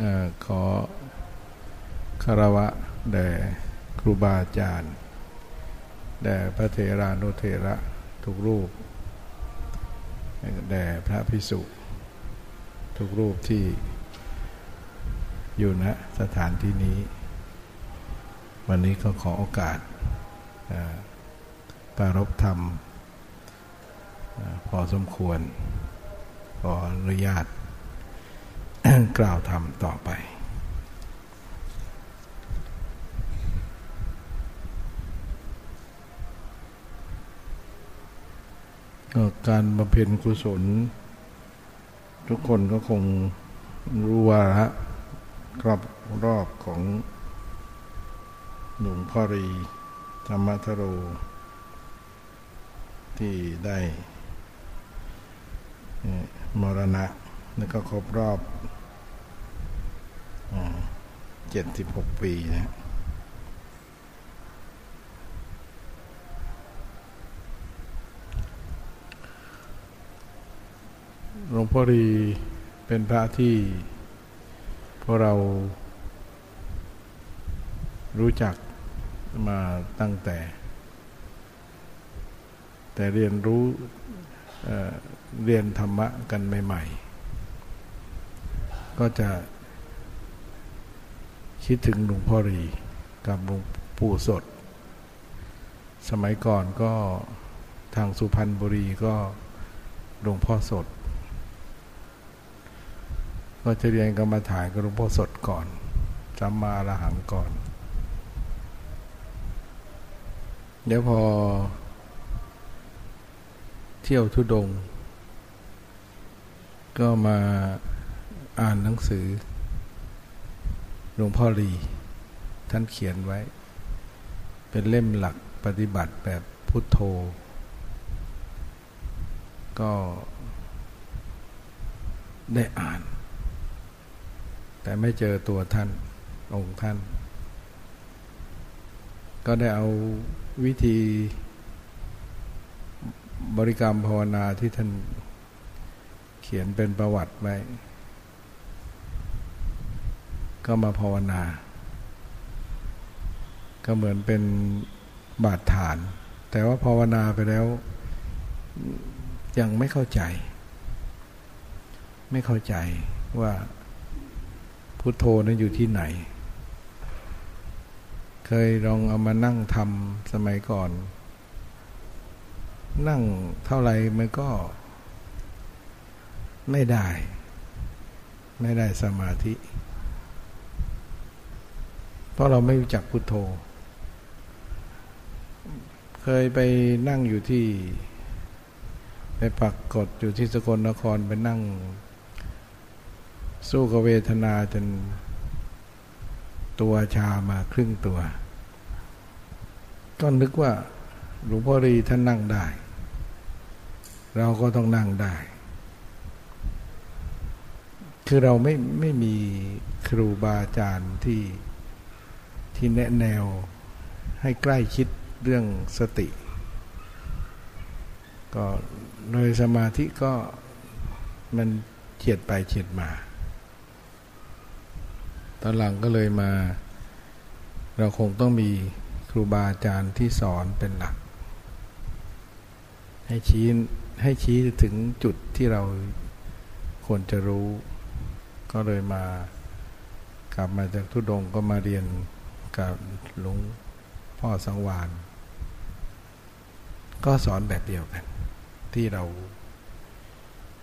อขอคารวะแด่ครูบาอาจารย์ แด่พระเทรานุเทระทุกรูป แด่พระพิสุทุกรูปที่อยู่ณสถานที่นี้ วันนี้ก็ขอโอกาสปารบธรรม พอสมควร ขออนุญาต กล่าวธรรมต่อไปการบำเพ็ญกุศล ทุกคนก็คงรู้ว่าะครอบรอบของหนุ่มพ่อรีธรรมทโร ที่ได้มรณะ แล้วก็ครบรอบ เจ็ดสิบหกปีนะหลวงพ่อรีเป็นพระที่พวกเรารู้จักมาตั้งแต่ แต่เรียนรู้เเรียนธรรมะกันใหม่ ๆ ก็จะ คิดถึงหลวงพ่อรีกับหลวงปู่สด สมัยก่อนก็ทางสุพรรณบุรีก็หลวงพ่อสด ก็จะเรียนกรรมาฐานกับหลวงพ่อสดก่อนจำมาละหังก่อน เดี๋ยวพอ เที่ยวทุดง ก็มาอ่านหนังสือ หลวงพ่อรีท่านเขียนไว้ เป็นเล่มหลักปฏิบัติแบบพุทโธ ก็ได้อ่าน แต่ไม่เจอตัวท่านองค์ท่าน ก็ได้เอาวิธีบริกรรมภาวนาที่ท่านเขียนเป็นประวัติไว้ ก็มาภาวนา ก็เหมือนเป็นบาดฐาน แต่ว่าภาวนาไปแล้วยังไม่เข้าใจ ไม่เข้าใจว่าพุทโธนั้นอยู่ที่ไหน เคยลองเอามานั่งทำสมัยก่อน นั่งเท่าไหร่มันก็ไม่ได้ ไม่ได้สมาธิ เพราะเราไม่รู้จักพุทโธ เคยไปนั่งอยู่ที่ ไปปักกดอยู่ที่สกลนครไปนั่ง สู้กับเวทนาจนตัวชามาครึ่งตัว ก็นึกว่าหลวงพ่อรีท่านนั่งได้ เราก็ต้องนั่งได้ คือเราไม่ไม่มีครูบาอาจารย์ที่ ที่แนะแนวให้ใกล้ชิดเรื่องสติ ก็โดยสมาธิก็มันเฉียดไปเฉียดมา ตอนหลังก็เลยมา เราคงต้องมีครูบาอาจารย์ที่สอนเป็นหลัก ให้ชี้ให้ชี้ถึงจุดที่เราควรจะรู้ ก็เลยมากลับมาจากทุดงก็มาเรียน กับหลวงพ่อสังวาน ก็สอนแบบเดียวกัน ที่เรา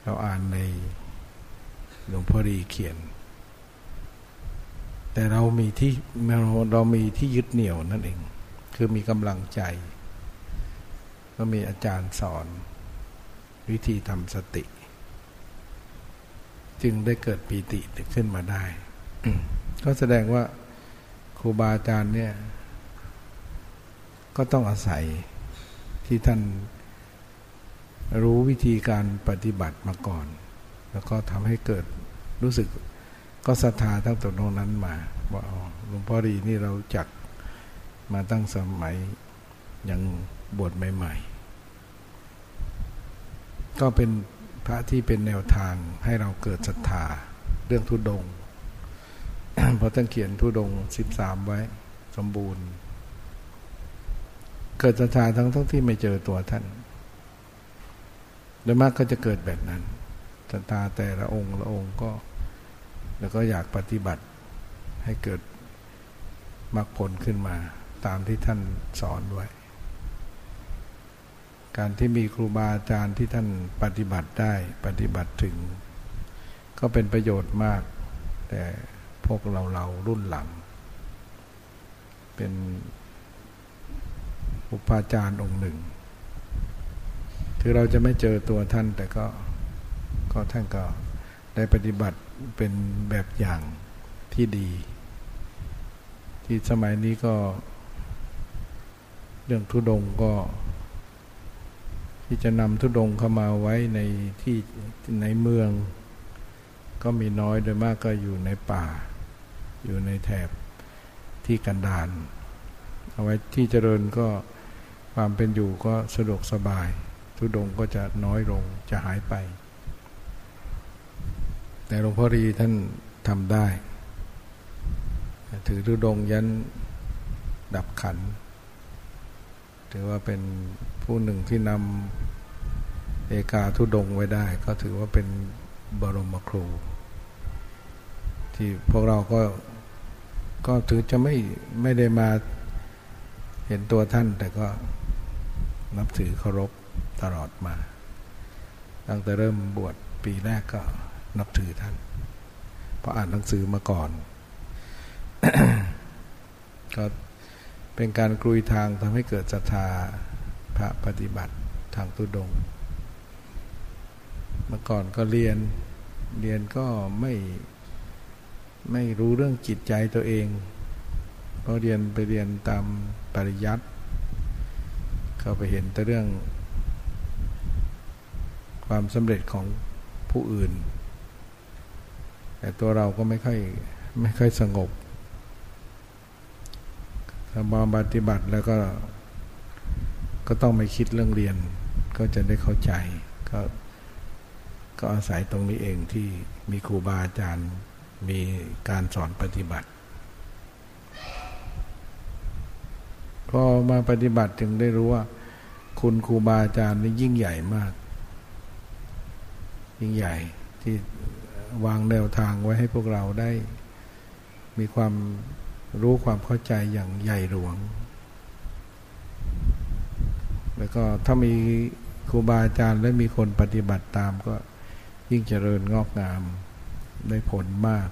เราอ่านในหลวงพ่อดีเขียน แต่เรามีที่เรามีที่ยึดเหนี่ยวนั่นเอง คือมีกำลังใจ ก็มีอาจารย์สอน วิธีทำสติ จึงได้เกิดปีติขึ้นมาได้ ก็แสดงว่า รูบาอาจารย์เนี่ย ก็ต้องอาศัยที่ท่านรู้วิธีการปฏิบัติมาก่อน แล้วก็ทำให้เกิดรู้สึกก็ศรัทธาทั้งตรงนั้นมาว่าหลวงพ่อดีนี่เราจักมาตั้งสมัยยังบวชใหม่ ๆ ก็เป็นพระที่เป็นแนวทางให้เราเกิดศรัทธาเรื่องทุดง เพราะท่านเขียนทุดงสิบสามไว้ สมบูรณ์ เกิดศรัทธาทั้งทั้งที่ไม่เจอตัวท่านโดยมากก็จะเกิดแบบนั้นศรัทธาแต่ละองค์ละองค์ก็ แล้วก็อยากปฏิบัติให้เกิดมรรคผลขึ้นมา ตามที่ท่านสอนไว้การที่มีครูบาอาจารย์ที่ท่านปฏิบัติได้ปฏิบัติถึง ก็เป็นประโยชน์มาก แต่ พวกเราเรารุ่นหลัง เป็นอุปาจารย์องค์หนึ่ง คือเราจะไม่เจอตัวท่านแต่ก็ก็ท่านก็ได้ปฏิบัติเป็นแบบอย่างที่ดี ที่สมัยนี้ก็ เรื่องทุดงก็ ที่จะนำทุดงเข้ามาไว้ในที่ในเมือง ก็มีน้อยโดยมากก็อยู่ในป่า อยู่ในแถบที่กันดานเอาไว้ที่เจริญก็ความเป็นอยู่ก็สะดวกสบาย ทุดงก็จะน้อยลงจะหายไป แต่หลวงพ่อรีท่านทำได้ ถือทุดงยันดับขัน ถือว่าเป็นผู้หนึ่งที่นำเอกาทุดงไว้ได้ ก็ถือว่าเป็นบรมครู ที่พวกเราก็ ก็ถือจะไม่ไม่ได้มาเห็นตัวท่าน แต่ก็นับถือเคารพตลอดมา ตั้งแต่เริ่มบวชปีแรกก็นับถือท่าน เพราะอ่านหนังสือมาก่อน ก็เป็นการกลุยทางทำให้เกิดศรัทธาพระปฏิบัติทางตุดง เมื่อก่อนก็เรียนเรียนก็ไม่ ไม่รู้เรื่องจิตใจตัวเองเพราะเรียนไปเรียนตามปริยัติเข้าไปเห็นแต่เรื่อง ความสำเร็จของผู้อื่น แต่ตัวเราก็ไม่ค่อยไม่ค่อยสงบถ้ามาปฏิบัติแล้วก็ก็ต้องไม่คิดเรื่องเรียน ก็จะได้เข้าใจ ก็ก็อาศัยตรงนี้เองที่มีครูบาอาจารย์ มีการสอนปฏิบัติ พอมาปฏิบัติถึงได้รู้ว่า คุณครูบาอาจารย์นี่ยิ่งใหญ่มาก ยิ่งใหญ่ที่วางแนวทางไว้ให้พวกเราได้ มีความรู้ความเข้าใจอย่างใหญ่หลวง แล้วก็ถ้ามีครูบาอาจารย์และมีคนปฏิบัติตามก็ยิ่งเจริญงอกงาม ได้ผลมาก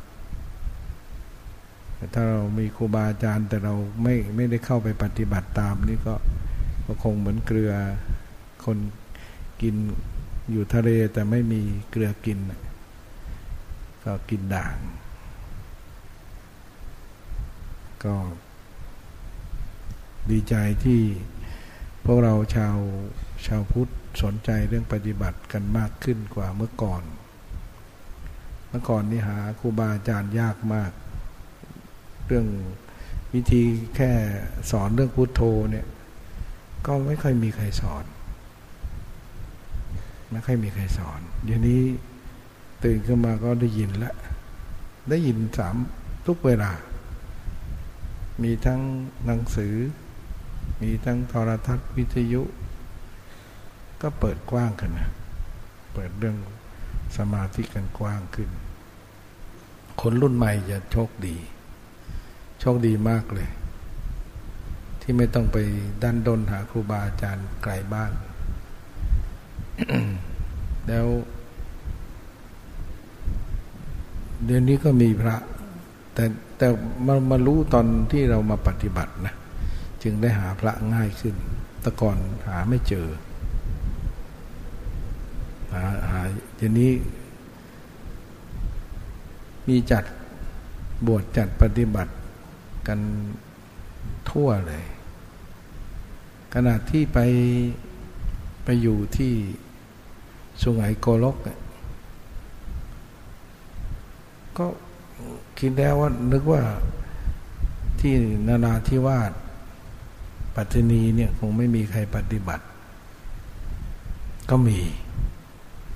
แต่ถ้าเรามีครูบาอาจารย์แต่เราไม่ไม่ได้เข้าไปปฏิบัติตามนี่ก็ก็คงเหมือนเกลือคนกินอยู่ทะเลแต่ไม่มีเกลือกิน ก็กินด่าง ก็ดีใจที่พวกเราชาวชาวพุทธสนใจเรื่องปฏิบัติกันมากขึ้นกว่าเมื่อก่อน เมื่อก่อนนี่หาครูบาอาจารย์ยากมาก เรื่องวิธีแค่สอนเรื่องพุทโธเนี่ย ก็ไม่ค่อยมีใครสอน ไม่ค่อยมีใครสอน เดี๋ยวนี้ตื่นขึ้นมาก็ได้ยินแล้วได้ยินสามทุกเวลา มีทั้งหนังสือ มีทั้งโทรทัศน์วิทยุ ก็เปิดกว้างกันนะ เปิดเรื่อง สมาธิกันกว้างขึ้น คนรุ่นใหม่จะโชคดี โชคดีมากเลย ที่ไม่ต้องไปดันดนหาครูบาอาจารย์ไกลบ้าน แล้วเดือนนี้ก็มีพระ แต่แต่มามารู้ตอนที่เรามาปฏิบัตินะ จึงได้หาพระง่ายขึ้น แต่ก่อนหาไม่เจอ หาหาทีนี้ มีจัดบวชจัดปฏิบัติกันทั่วเลย ขณะที่ไปไปอยู่ที่สุไหงโกลก ก็คิดแล้วว่านึกว่าที่นานาที่วาดปัตตนีเนี่ยคงไม่มีใครปฏิบัติ ก็มี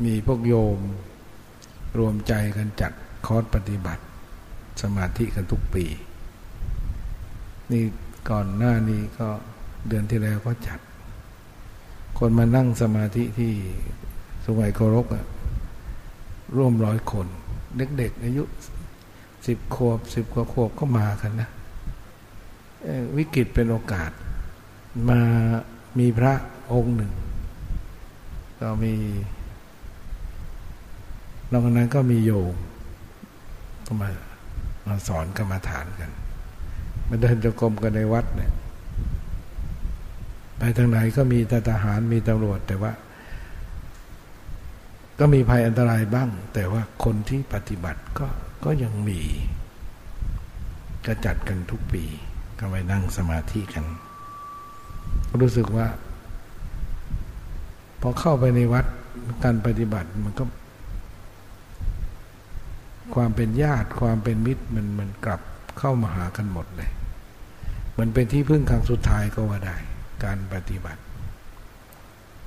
มีพวกโยม รวมใจกันจัดคอร์สปฏิบัติ สมาธิกันทุกปี นี่ก่อนหน้านี้ก็เดือนที่แล้วก็จัด คนมานั่งสมาธิที่สมัยเครพอะร่วมร้อยคน เด็กๆอายุสิบขวบสิบกว่าขวบก็มากันนะวิกฤตเป็นโอกาส มามีพระองค์หนึ่ง ก็มี นอกนั้นก็มีโยมก็มามาสอนกรรมาฐานกัน มาเดินจงกรมกันในวัดเนี่ย ไปทางไหนก็มีทหารมีตำรวจแต่ว่า ก็มีภัยอันตรายบ้าง แต่ว่าคนที่ปฏิบัติก็ก็ยังมีก็จัดกันทุกปี ก็ไปนั่งสมาธิกัน รู้สึกว่า พอเข้าไปในวัดการปฏิบัติมันก็ ความเป็นญาติความเป็นมิตรมันมันกลับเข้ามาหากันหมดเลย มันเป็นที่พึ่งครั้งสุดท้ายก็ว่าได้ การปฏิบัติ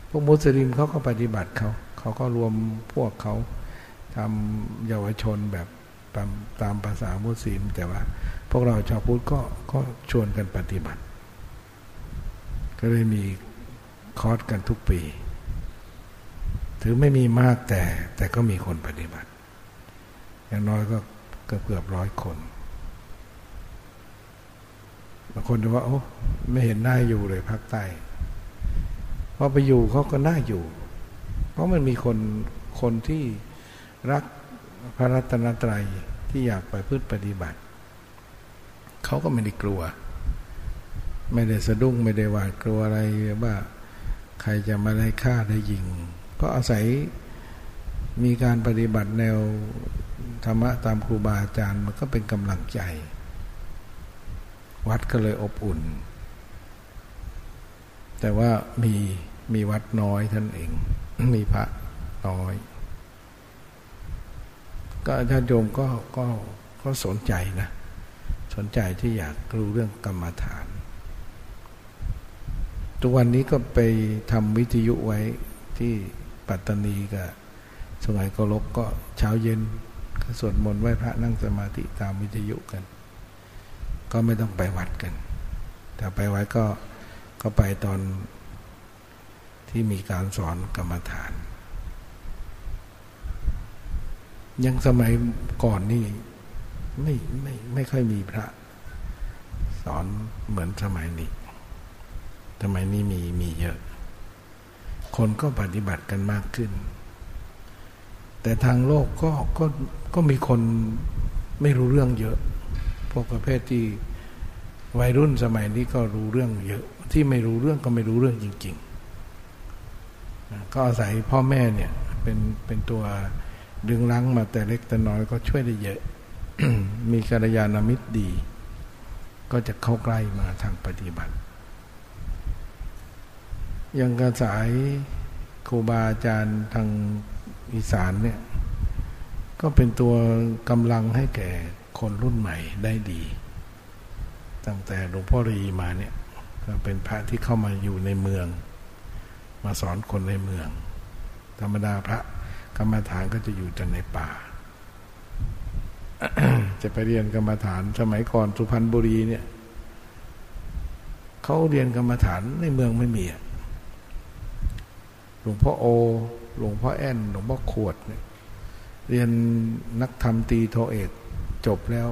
พวกมุสลิมเขาก็ปฏิบัติเขาเขาก็รวมพวกเขาทำเยาวชนแบบตามตามภาษามุสลิม แต่ว่า พวกเราชาวพุทธก็ก็ชวนกันปฏิบัติ ก็เลยมีคอร์สกันทุกปี ถือไม่มีมากแต่แต่ก็มีคนปฏิบัติ อย่างน้อยก็เกือบเกือบร้อยคนบางคนจะว่า โอ้ไม่เห็นน่าอยู่เลยภาคใต้พอไปอยู่เขาก็น่าอยู่ เพราะมันมีคนคนที่รักพระรัตนตรัยที่อยากไปพืชปฏิบัติ เขาก็ไม่ได้กลัว ไม่ได้สะดุ้งไม่ได้หวาดกลัวอะไรว่าใครจะมาได้ฆ่าได้ยิง ก็อาศัยมีการปฏิบัติแนว ธรรมะตามครูบาอาจารย์มันก็เป็นกำลังใจ วัดก็เลยอบอุ่น แต่ว่ามีมีวัดน้อยท่านเอง มีพระน้อย ก็ท่านโยมก็ก็ก็สนใจนะ สนใจที่อยากรู้เรื่องกรรมฐาน ทุกวันนี้ก็ไปทำวิทยุไว้ที่ปัตตานีกับสมัยก็ลบก็เช้าเย็น สวดมนต์ไหว้พระนั่งสมาธิตามวิทยุกัน ก็ไม่ต้องไปวัดกัน แต่ไปวัดก็ก็ไปตอนที่มีการสอนกรรมฐาน ยังสมัยก่อนนี่ไม่ไม่ไม่ค่อยมีพระ สอนเหมือนสมัยนี้สมัยนี้มีมีเยอะ คนก็ปฏิบัติกันมากขึ้น แต่ทางโลกก็ก็ ก็มีคนไม่รู้เรื่องเยอะ พวกประเภทที่วัยรุ่นสมัยนี้ก็รู้เรื่องเยอะ ที่ไม่รู้เรื่องก็ไม่รู้เรื่องจริงๆ ก็อาศัยพ่อแม่เนี่ย เป็นเป็นตัวดึงลังมาแต่เล็กแต่น้อยก็ช่วยได้เยอะ มีกัลยาณมิตรดี ก็จะเข้าใกล้มาทางปฏิบัติ ยังกระสายครูบาอาจารย์ทางอีสานเนี่ย ก็เป็นตัวกำลังให้แก่คนรุ่นใหม่ได้ดี ตั้งแต่หลวงพ่อรีมาเนี่ยก็เป็นพระที่เข้ามาอยู่ในเมือง มาสอนคนในเมือง ธรรมดาพระกรรมฐานก็จะอยู่แต่ในป่า จะไปเรียนกรรมฐานสมัยก่อนสุพรรณบุรีเนี่ยเขาเรียนกรรมฐานในเมืองไม่มีหลวงพ่อโอหลวงพ่อแอนหลวงพ่อขวดเนี่ย เรียนนักธรรมตีโทเอกจบแล้ว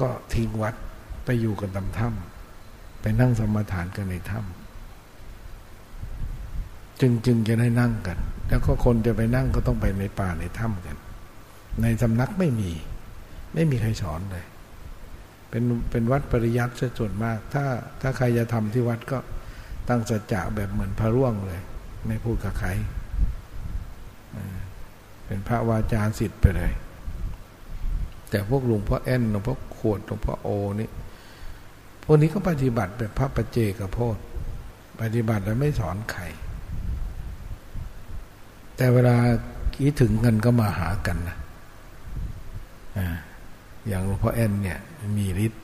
ก็ทิ้งวัดไปอยู่กันตำถ้ำไปนั่งสมาทานกันในถ้ำจึงจึงจะได้นั่งกัน แล้วก็คนจะไปนั่งก็ต้องไปในป่าในถ้ำกัน ในสำนักไม่มี ไม่มีใครสอนเลย เป็นเป็นวัดปริยัติส่วนมาก ถ้าถ้าใครจะทำที่วัดก็ตั้งสัจจะแบบเหมือนพระร่วงเลย ไม่พูดกับใคร เป็นพระวาจาสิทธิ์ไปเลย แต่พวกหลวงพ่อแอนหลวงพ่อขวดหลวงพ่อโอนี่พวกนี้ก็ปฏิบัติแบบพระปัจเจกโพธปฏิบัติแล้วไม่สอนใคร แต่เวลาคิดถึงกันก็มาหากันนะอย่างหลวงพ่อแอนเนี่ย มีฤทธิ์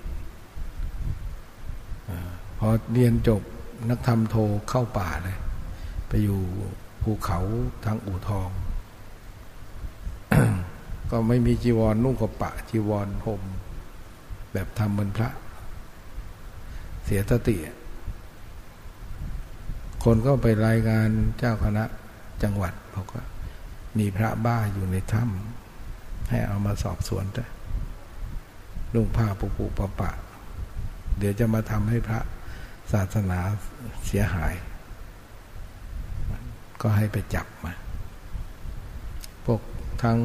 พอเรียนจบนักธรรมโทเข้าป่าเลย ไปอยู่ภูเขาทางอู่ทอง ก็ไม่มีจีวรนุ่งกระปะ จีวรห่มแบบทำเหมือนพระ เสียสติ คนก็ไปรายงานเจ้าคณะจังหวัดบอกว่ามีพระบ้าอยู่ในถ้ำให้เอามาสอบสวนจ้ะลุงผ้าปุปุปะปะ เดี๋ยวจะมาทำให้พระศาสนาเสียหาย ก็ให้ไปจับมา ทาง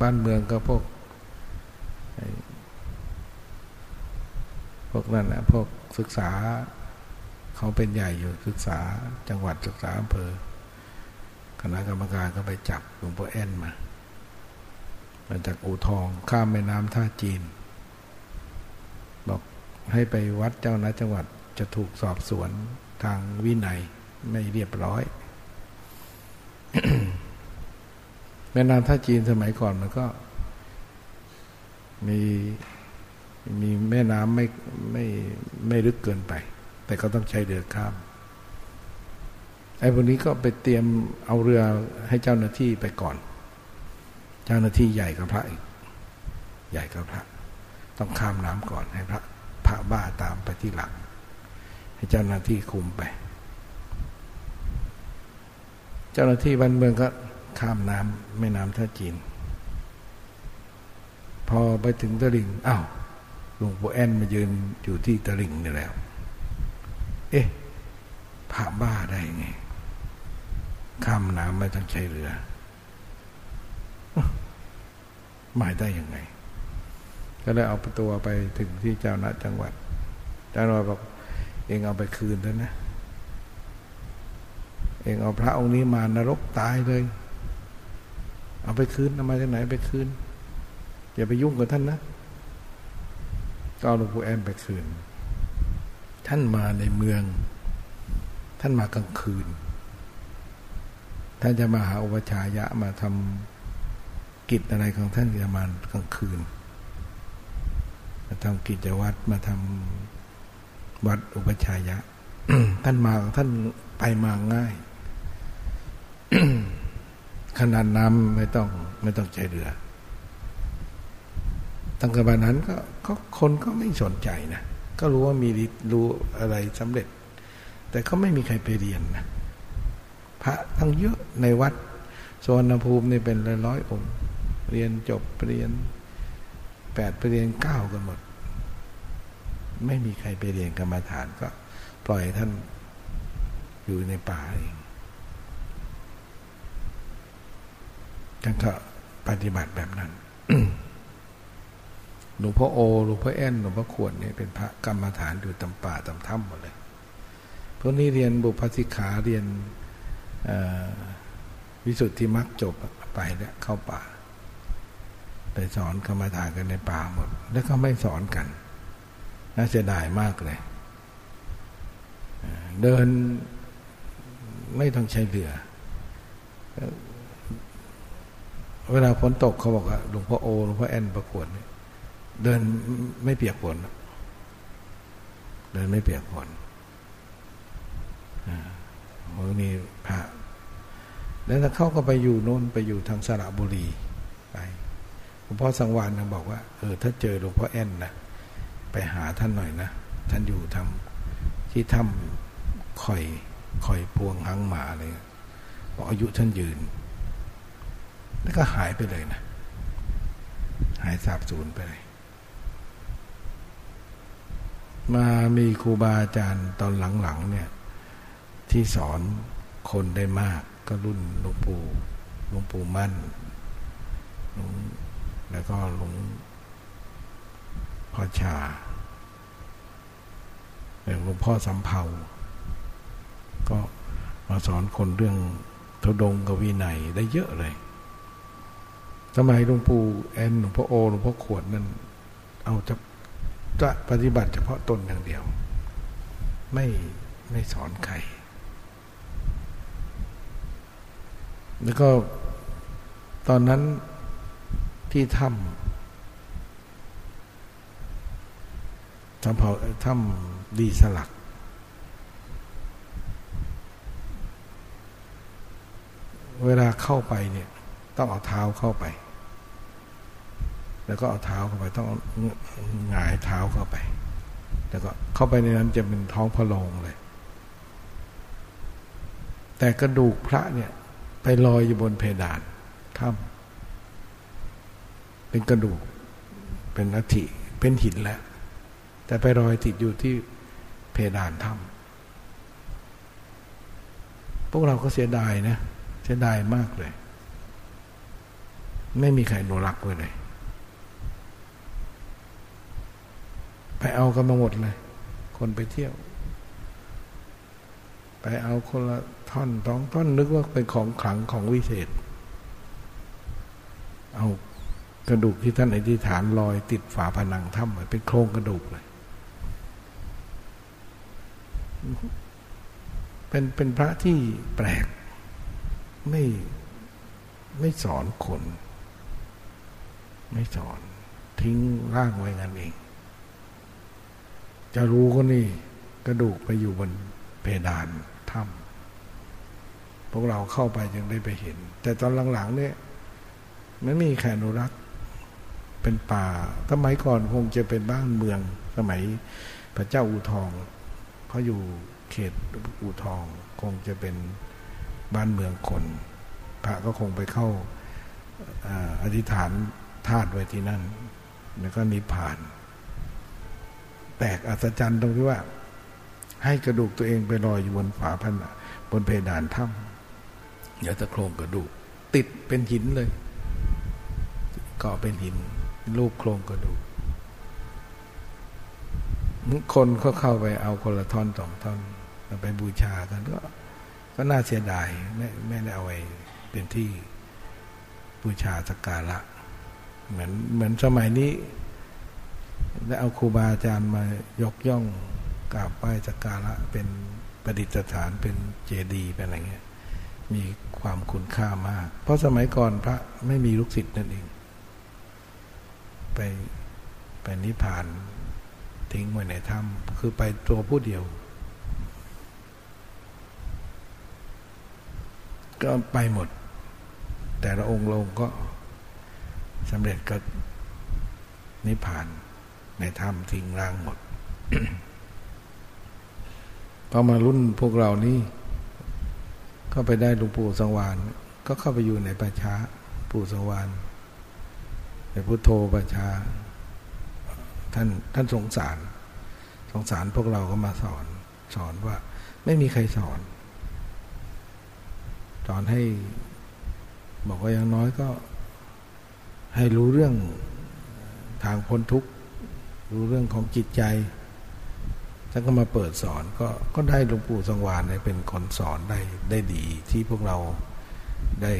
บ้านเมืองก็พวกพวกนั้นนะพวกศึกษาเขาเป็นใหญ่อยู่ศึกษาจังหวัดศึกษาอำเภอคณะกรรมการก็ไปจับหลวงพ่อแอนมามาจากอู่ทองข้ามแม่น้ำท่าจีน บอกให้ไปวัดเจ้านะจังหวัดจะถูกสอบสวนทางวินัยไม่เรียบร้อย แม่น้ำท่าจีนสมัยก่อนมันก็ มีมีแม่น้ำไม่ไม่ไม่ลึกเกินไป แต่ก็ต้องใช้เรือข้ามไอ้พวกนี้ก็ไปเตรียมเอาเรือให้เจ้าหน้าที่ไปก่อน เจ้าหน้าที่ใหญ่กับพระอีกใหญ่กับพระ ต้องข้ามน้ำก่อนให้พระพระบ้าตามไปที่หลัง ให้เจ้าหน้าที่คุมไป เจ้าหน้าที่บ้านเมืองก็ ข้ามน้ำแม่น้ำท่าจีน พอไปถึงตลิ่งอ้าวหลวงปู่แอนมายืนอยู่ที่ตลิ่งนี่แล้ว เอ๊ะพระบ้าได้ไง ข้ามน้ำไม่ต้องใช้เรือหมายได้ยังไง ก็เลยเอาตัวไปถึงที่เจ้าหน้าจังหวัดเจ้าหน้าบอกเองเอาไปคืนแล้วนะ เองเอาพระองค์นี้มานรกตายเลย เอาไปคืนเอามาจากไหนไปคืน อย่าไปยุ่งกับท่านนะก็เอาหลวงปู่แอมไปคืน ท่านมาในเมือง ท่านมากลางคืน ท่านจะมาหาอุปชายะมาทำกิจอะไรของท่านจะมากลางคืน มาทำกิจวัตรมาทำวัดอุปชายะ ท่านมาท่านไปมาง่าย ขนาดน้ำไม่ต้องไม่ต้องใจเรือตั้งแต่บันนั้นก็ก็คนก็ไม่สนใจนะก็รู้ว่ามีรู้อะไรสำเร็จ แต่เขาไม่มีใครไปเรียนนะพระทั้งเยอะในวัดสวนภูมินี่เป็นร้อยองค์ เรียนจบเรียนแปดไปเรียนเก้ากันหมด ไม่มีใครไปเรียนกรรมฐานก็ปล่อยท่านอยู่ในป่าเอง ท่านก็ปฏิบัติแบบนั้นหลวงพ่อโอหลวงพ่อแอนหลวงพ่อขวดนี่เป็นพระกรรมฐานอยู่ตำป่าตำถ้ำหมดเลยพวกนี้เรียนบุพสิกขาเรียนวิสุทธิมรรคจบไปแล้วเข้าป่าไปสอนกรรมฐานกันในป่าหมด แล้วก็ไม่สอนกัน น่าเสียดายมากเลย เดินไม่ต้องใช้เรือ เวลาฝนตกเขาบอกว่าหลวงพ่อโอหลวงพ่อแอนประกวดเดินไม่เปียกฝนเดินไม่เปียกฝนมือนี้พระแล้วถ้าเข้าก็ไปอยู่โน่นไปอยู่ทางสระบุรีไปหลวงพ่อสังวานนะบอกว่าเออถ้าเจอหลวงพ่อแอนนะไปหาท่านหน่อยนะท่านอยู่ทำที่ถ้ำคอยคอยพวงหังหมาเลยบอกอายุท่านยืน แล้วก็หายไปเลยนะ หายสาบสูญไปเลย มามีครูบาอาจารย์ตอนหลังๆเนี่ย ที่สอนคนได้มาก ก็รุ่นหลวงปู่หลวงปู่มั่นหลวงแล้วก็หลวงพ่อชาหลวงพ่อสำเภาก็มาสอนคนเรื่องทดงกวีไหนได้เยอะเลย สมัยหลวงปู่แอนหลวงพ่อโอหลวงพ่อขวดนั่นเอาจะจะปฏิบัติเฉพาะตนอย่างเดียว ไม่ไม่สอนใคร แล้วก็ตอนนั้นที่ถ้ำทำเผาถ้ำดีสลัก เวลาเข้าไปเนี่ย ต้องเอาเท้าเข้าไป แล้วก็เอาเท้าเข้าไปต้องหงายเท้าเข้าไป แล้วก็เข้าไปในนั้นจะเป็นท้องพระโลงเลย แต่กระดูกพระเนี่ย ไปลอยอยู่บนเพดานถ้ำเป็นกระดูก เป็นอธิเป็นหินแล้ว แต่ไปลอยติดอยู่ที่เพดานถ้ำพวกเราก็เสียดายนะ เสียดายมากเลย ไม่มีใครอนุรักษ์ไว้เลย ไปเอากันมาหมดเลย คนไปเที่ยว ไปเอาคนละท่อนท้องท่อนนึกว่าเป็นของขลังของวิเศษ เอากระดูกที่ท่านอธิษฐานลอยติดฝาผนังถ้ำเป็นโครงกระดูกเลย เป็นเป็นพระที่แปลก ไม่ไม่สอนคน ไม่สอน ทิ้งร่างไว้งั้นเอง จะรู้ก็นี่กระดูกไปอยู่บนเพดานถ้ำพวกเราเข้าไปยังได้ไปเห็น แต่ตอนหลังๆเนี่ยมันมีแคนุรักษ์เป็นป่าสมัยก่อนคงจะเป็นบ้านเมือง สมัยพระเจ้าอู่ทองเขาอยู่เขตอู่ทอง คงจะเป็นบ้านเมืองคน พระก็คงไปเข้าอธิษฐานธาตุไว้ที่นั่น แล้วก็นิพพาน แปลกอัศจรรย์ตรงที่ว่า ให้กระดูกตัวเองไปลอยอยู่บนฝาผนังบนเพดานถ้ำอย่าตะโครงกระดูก ติดเป็นหินเลยก่อเป็นหิน รูปโครงกระดูกคนเขาเข้าไปเอาคนละท่อนสองท่อนไปบูชากันก็ก็น่าเสียดายไม่ไม่ได้เอาไว้เป็นที่บูชาสักการะเหมือนเหมือนสมัยนี้ และเอาครูบาอาจารย์มายกย่องกราบไหว้สักการะเป็นประดิษฐานเป็นเจดีย์เป็นอะไรเงี้ยมีความคุณค่ามาก เพราะสมัยก่อนพระไม่มีลูกศิษย์นั่นเอง ไปไปนิพพานทิ้งไว้ในถ้ำคือไปตัวผู้เดียว ก็ไปหมด แต่ละองค์ลงก็สำเร็จก็นิพพาน ในถ้ำทิ้งร่างหมดพอมารุ่นพวกเรานี่ก็ไปได้หลวงปู่สังวานก็เข้าไปอยู่ในประชาปู่สังวานในพุทโธประชาท่านท่านสงสาร สงสารพวกเราก็มาสอน สอนว่า ไม่มีใครสอน สอนให้ บอกว่าอย่างน้อยก็ ให้รู้เรื่องทางพ้นทุกข์ รู้เรื่องของจิตใจท่านก็มาเปิดสอนก็ก็ได้หลวงปู่สังวานเป็นคนสอนได้ได้ดีที่พวกเราได้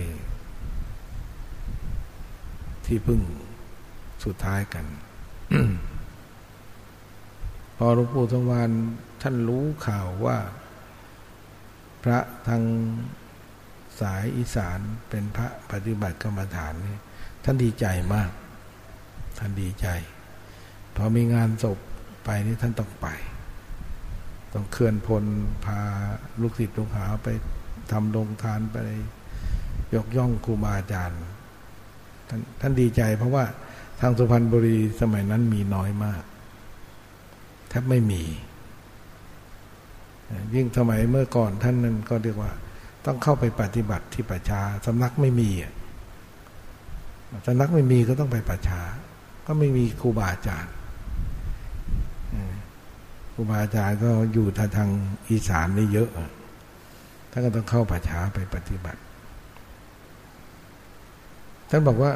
ที่พึ่งสุดท้ายกัน พอหลวงปู่สังวานท่านรู้ข่าวว่า พระทางสายอีสานเป็นพระปฏิบัติกรรมฐานนี่ท่านดีใจมาก ท่านดีใจ พอมีงานศพไปนี่ท่านต้องไป ต้องเคลื่อนพลพาลูกศิษย์ลูกหาไปทำลงทานไปยกย่องครูบาอาจารย์ท่านท่านดีใจเพราะว่าทางสุพรรณบุรีสมัยนั้นมีน้อยมากแทบไม่มี ยิ่งสมัยเมื่อก่อนท่านนั้นก็เรียกว่า ต้องเข้าไปปฏิบัติที่ป่าช้าสำนักไม่มีสำนักไม่มีก็ต้องไปป่าช้า ก็ไม่มีครูบาอาจารย์ ครูบาอาจารย์ก็อยู่ทางทางอีสานนี่เยอะท่านก็ต้องเข้าป่าช้าไปปฏิบัติ ท่านบอกว่า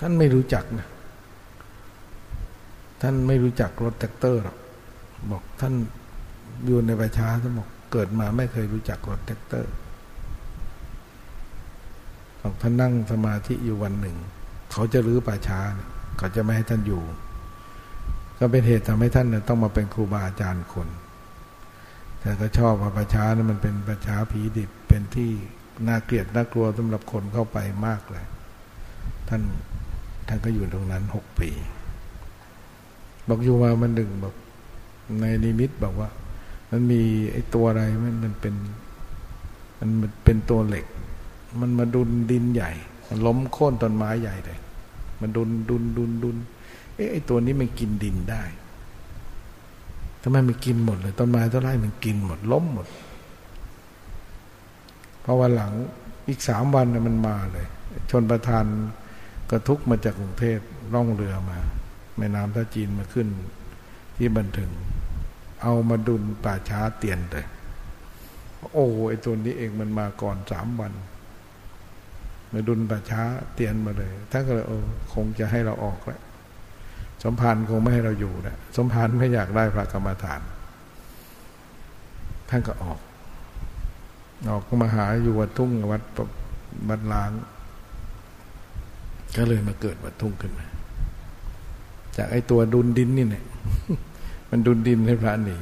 ท่านไม่รู้จักนะ ท่านไม่รู้จักรถแทรกเตอร์หรอก บอกท่านอยู่ในป่าช้าท่านบอกเกิดมาไม่เคยรู้จักรถแทรกเตอร์บอกท่านนั่งสมาธิอยู่วันหนึ่ง เขาจะรื้อป่าช้า เขาจะไม่ให้ท่านอยู่ ก็เป็นเหตุทำให้ท่านต้องมาเป็นครูบาอาจารย์คนแต่ก็ชอบว่าป่าช้านะมันเป็นป่าช้าผีดิบเป็นที่น่าเกลียดน่ากลัวสำหรับคนเข้าไปมากเลย ท่านท่านก็อยู่ตรงนั้นหกปี บอกอยู่มามันหนึ่งบอกในนิมิตบอกว่า มันมีไอ้ตัวอะไรมันมันเป็น มันมันเป็นตัวเหล็ก มันมาดุนดินใหญ่ มันล้มโค่นต้นไม้ใหญ่เลย มันดุนดุนดุนดุน เอ๊ะไอตัวนี้มันกินดินได้ทำไมมันกินหมดเลยต้นไม้ต้นไม้มันกินหมดล้มหมดพอวันหลังอีกสามวันมันมาเลย ชนประทานกระทุกมาจากกรุงเทพล่องเรือมาแม่น้ำท่าจีนมาขึ้น ที่บันถึง เอามาดุลป่าช้าเตียนเลยโอ้ไอตัวนี้เองมันมาก่อนสามวันมาดุลป่าช้าเตียนมาเลยท่านก็เลยโอ้คงจะให้เราออกแล้ว สมภารคงไม่ให้เราอยู่นะสมภารไม่อยากได้พระกรรมฐาน ท่านก็ออก ออกก็มาหาอยู่วัดทุ่งวัดวัดร้าง ก็เลยมาเกิดวัดทุ่งขึ้นมา จากไอ้ตัวดุนดินนี่เนี่ยมันดุนดินให้พระหนี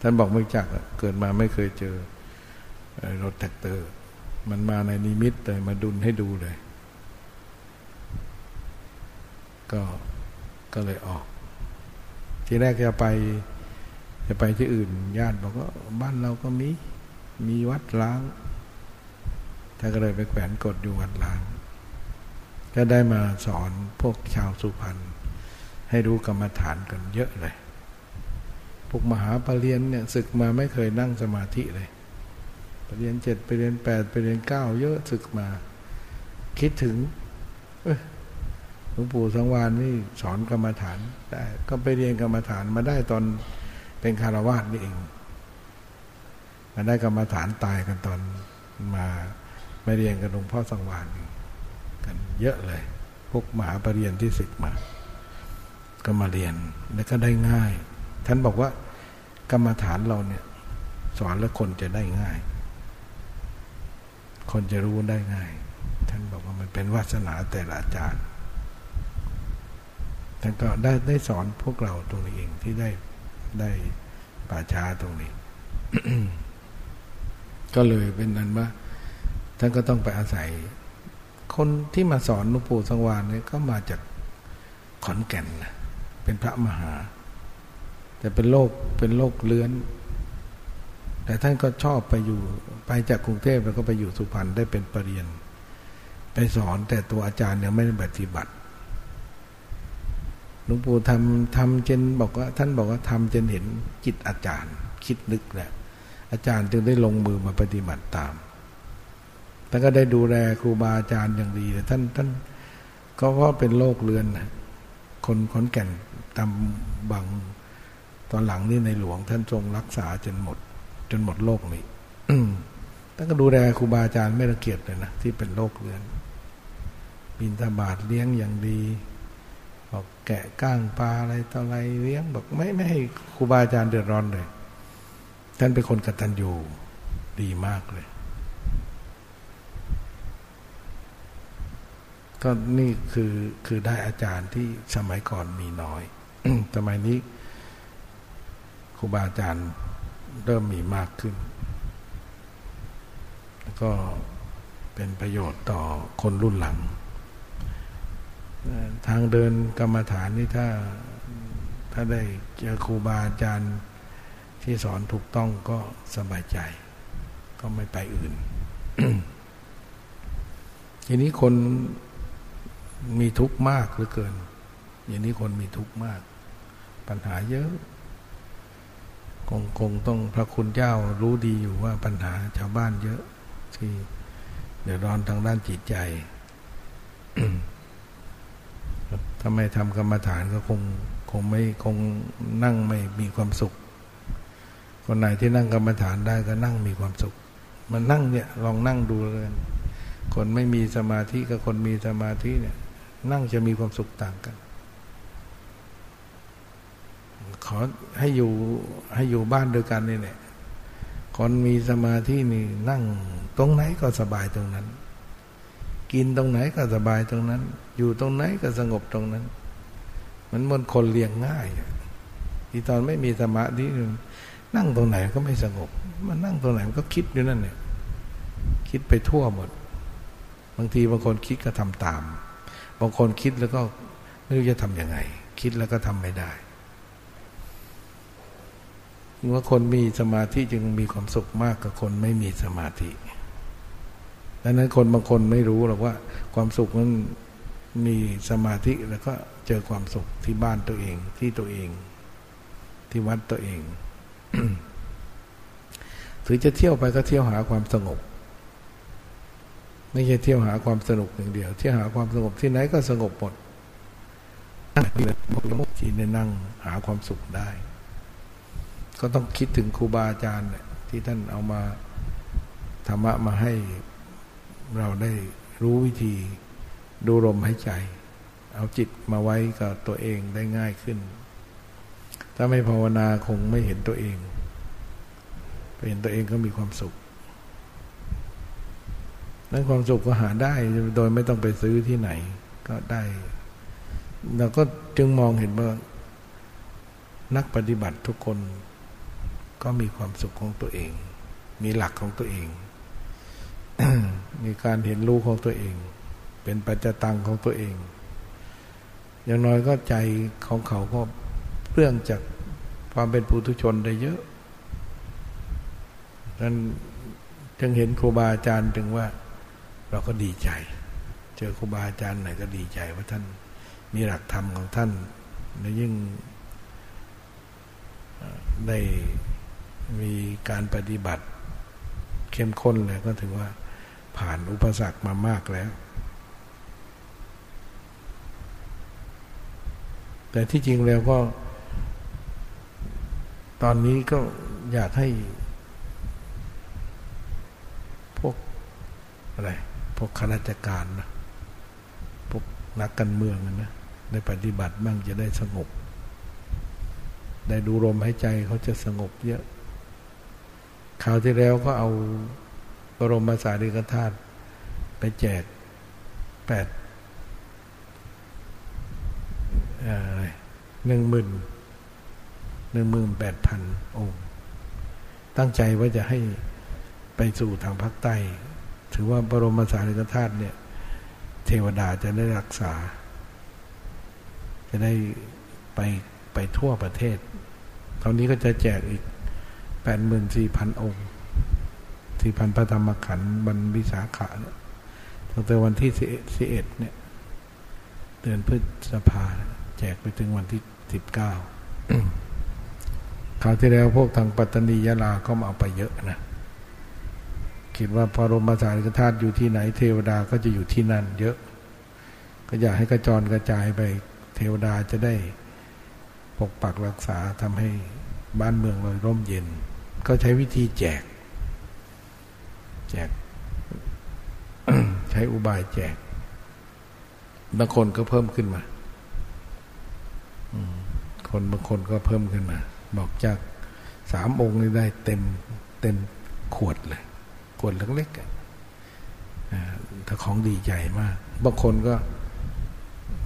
ท่านบอกไม่จักเกิดมาไม่เคยเจอรถแทรกเตอร์ มันมาในนิมิตเลยมาดุนให้ดูเลย ก็ ก็เลยออก ทีแรกจะไป จะไปที่อื่นญาติบอกว่าบ้านเราก็มี มีวัดล้างท่านก็เลยไปแขวนกดอยู่วัดล้าง ก็ได้มาสอนพวกชาวสุพรรณให้รู้กรรมฐานกันเยอะเลย พวกมหาปรริญญาเนี่ยศึกมาไม่เคยนั่งสมาธิเลยปรริญญาเจ็ดปรริญญาแปดปรริญญาเก้าเยอะศึกมา คิดถึง เอ หลวงปู่สังวานนี่สอนกรรมฐานได้ก็ไปเรียนกรรมฐานมาได้ตอนเป็นคารวาสนี่เองมาได้กรรมฐานตายกันตอนมาไม่เรียนกับหลวงพ่อสังวานกันเยอะเลยพวกมหาปรริญญาที่ศึกมา ก็มาเรียนแล้วก็ได้ง่าย ท่านบอกว่ากรรมฐานเราเนี่ย สอนแล้วคนจะได้ง่าย คนจะรู้ได้ง่าย ท่านบอกว่ามันเป็นวาสนาแต่ละอาจารย์ ท่านก็ได้ได้สอนพวกเราตรงนี้เองที่ได้ได้ป่าช้าตรงนี้ ก็เลยเป็นนั้นว่า ท่านก็ต้องไปอาศัย คนที่มาสอนหลวงปู่สังวานเนี่ยก็มาจากขอนแก่นนะเป็นพระมหา แต่เป็นโรคเป็นโรคเลื้อน แต่ท่านก็ชอบไปอยู่ ไปจากกรุงเทพแล้วก็ไปอยู่สุพรรณได้เป็นปรริญญาไปสอนแต่ตัวอาจารย์ยังไม่ได้ปฏิบัติ หลวงปู่ทำทำจนบอกว่า ท่านบอกว่าทำจนเห็นจิตอาจารย์ คิดนึกแหละอาจารย์จึงได้ลงมือมาปฏิบัติตามท่ก็ได้ดูแลครูบาอาจารย์อย่างดีท่านท่านก็เพราะเป็นโรคเรือนคนขอนแก่นตำบังตอนหลังนี่ในหลวง ท่านทรงรักษาจนหมด จนหมดโรคนี้ท่านก็ดูแลครูบาอาจารย์ไม่ระเกียดเลยนะที่เป็นโรคเรือนบินทบาทเลี้ยงอย่างดี บอกแกะก้างปลาอะไรต่ออะไรเลี้ยงบอกไม่ไม่ให้ครูบาอาจารย์เดือดร้อนเลยท่านเป็นคนกตัญญูดีมากเลยก็นี่คือคือได้อาจารย์ที่สมัยก่อนมีน้อย สมัยนี้ครูบาอาจารย์เริ่มมีมากขึ้น แล้วก็เป็นประโยชน์ต่อคนรุ่นหลัง ทางเดินกรรมฐานนี่ถ้าถ้าได้เจอครูบาอาจารย์ที่สอนถูกต้องก็สบายใจ ก็ไม่ไปอื่น ทีนี้คนมีทุกข์มากเหลือเกิน อย่างนี้คนมีทุกข์มาก ปัญหาเยอะ คงคงต้องพระคุณเจ้ารู้ดีอยู่ว่าปัญหาชาวบ้านเยอะ ที่เดือดร้อนทางด้านจิตใจ ถ้าไม่ทำกรรมฐานก็คงคงไม่คงนั่งไม่มีความสุข คนไหนที่นั่งกรรมฐานได้ก็นั่งมีความสุข มันนั่งเนี่ยลองนั่งดูเลยคนไม่มีสมาธิกับคนมีสมาธิเนี่ยนั่งจะมีความสุขต่างกัน ขอให้อยู่ให้อยู่บ้านด้วยกันนี่แหละคนมีสมาธินี่นั่งตรงไหนก็สบายตรงนั้น กินตรงไหนก็สบายตรงนั้น อยู่ตรงไหนก็สงบตรงนั้น มันมันคนเลี้ยงง่ายที่ตอนไม่มีสมาธินั่งตรงไหนก็ไม่สงบ มันนั่งตรงไหนมันก็คิดอยู่นั่นเนี่ยคิดไปทั่วหมด บางทีบางคนคิดก็ทำตาม บางคนคิดแล้วก็ไม่รู้จะทำยังไง คิดแล้วก็ทำไม่ได้ว่าคนมีสมาธิจึงมีความสุขมากกว่าคนไม่มีสมาธิ ดังนั้นคนบางคนไม่รู้หรอกว่า ความสุขนั้นมีสมาธิแล้วก็เจอความสุขที่บ้านตัวเองที่ตัวเอง ที่วัดตัวเองถือจะเที่ยวไปก็เที่ยวหาความสงบ ไม่ใช่เที่ยวหาความสนุกอย่างเดียว เที่ยวหาความสงบที่ไหนก็สงบหมดที่ในนั่งหาความสุขได้ ก็ต้องคิดถึงครูบาอาจารย์ที่ท่านเอามาธรรมะมาให้ เราได้รู้วิธีดูลมหายใจ เอาจิตมาไว้กับตัวเองได้ง่ายขึ้น ถ้าไม่ภาวนาคงไม่เห็นตัวเองเห็นตัวเองก็มีความสุขนั้นความสุขก็หาได้โดยไม่ต้องไปซื้อที่ไหน ก็ได้ เราก็จึงมองเห็นว่า นักปฏิบัติทุกคนก็มีความสุขของตัวเอง มีหลักของตัวเอง มีการเห็นรู้ของตัวเอง เป็นปัจจตังของตัวเอง อย่างน้อยก็ใจของเขาก็เรื่องจากความเป็นปุถุชนได้เยอะนั้นจึงเห็นครูบาอาจารย์ถึงว่า เราก็ดีใจ เจอครูบาอาจารย์ไหนก็ดีใจว่าท่านมีหลักธรรมของท่านและยิ่งได้มีการปฏิบัติ เข้มข้นเลยก็ถือว่า ผ่านอุปสรรคมามากแล้ว แต่ที่จริงแล้วก็ ตอนนี้ก็อยากให้ พวกอะไร พวกข้าราชการนะ พวกนักการเมืองนะได้ปฏิบัติบ้างจะได้สงบ ได้ดูลมหายใจเขาจะสงบเยอะคราวที่แล้วก็เอา รมสารีกธาตุไปแจกแปดหนึ่งหมื่นหนึ่งหมื่นแปดพันองค์ ตั้งใจว่าจะให้ไปสู่ทางภาคใต้ ถือว่าบรมสารีริกธาตุเนี่ย เทวดาจะได้รักษา จะได้ไปไปทั่วประเทศตอนนี้ก็จะแจกอีกแปดหมื่นสี่พันองค์ สี่พันพระธรรมขันธ์บรรวิสาขะเนี่ยตั้งแต่วันที่สิบเอ็ดเนี่ย เดือนพฤษภาแจกไปถึงวันที่สิบเก้าคราวที่แล้วพวกทางปัตตานียะลาก็มาเอาไปเยอะนะคิดว่าพระรมสารีธาตุอยู่ที่ไหน เทวดาก็จะอยู่ที่นั่น เยอะ ก็อยากให้กระจรกระจายไป เทวดาจะได้ปกปักรักษาทำให้บ้านเมืองเราร่มเย็น ก็ใช้วิธีแจก จก ใช้อุบายแจกบางคนก็เพิ่มขึ้นมาคนบางคนก็เพิ่มขึ้นมา บอกจากสามองค์นี้ได้เต็มเต็มขวดเลย ขวดเล็กๆถ้าของดีใจมาก บางคนก็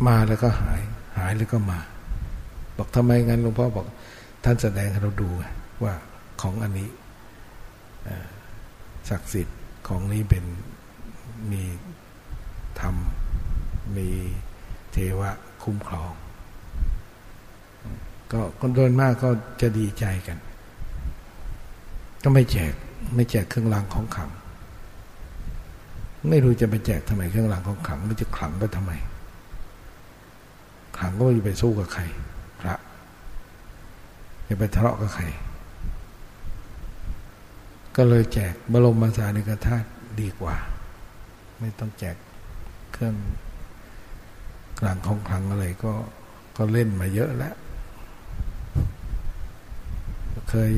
มาแล้วก็หาย หายแล้วก็มา บอกทำไมงั้นหลวงพ่อบอก ท่านแสดงให้เราดูว่าของอันนี้ศักดิ์สิทธิ์ ของนี้เป็นมีธรรม มีเทวะคุ้มครอง ก็คนโดนมากก็จะดีใจกัน ก็ไม่แจก ไม่แจกเครื่องรางของขัง ไม่รู้จะไปแจกทำไมเครื่องรางของขังไม่จะขลังไปทำไมขังก็ไม่ไปสู้กับใครพระจะไปทะเลาะกับใคร ก็เลยแจกบรมมาสาริกธาตุดีกว่า ไม่ต้องแจกเครื่องกลางของขลังอะไรก็ก็เล่นมาเยอะแล้ว เคย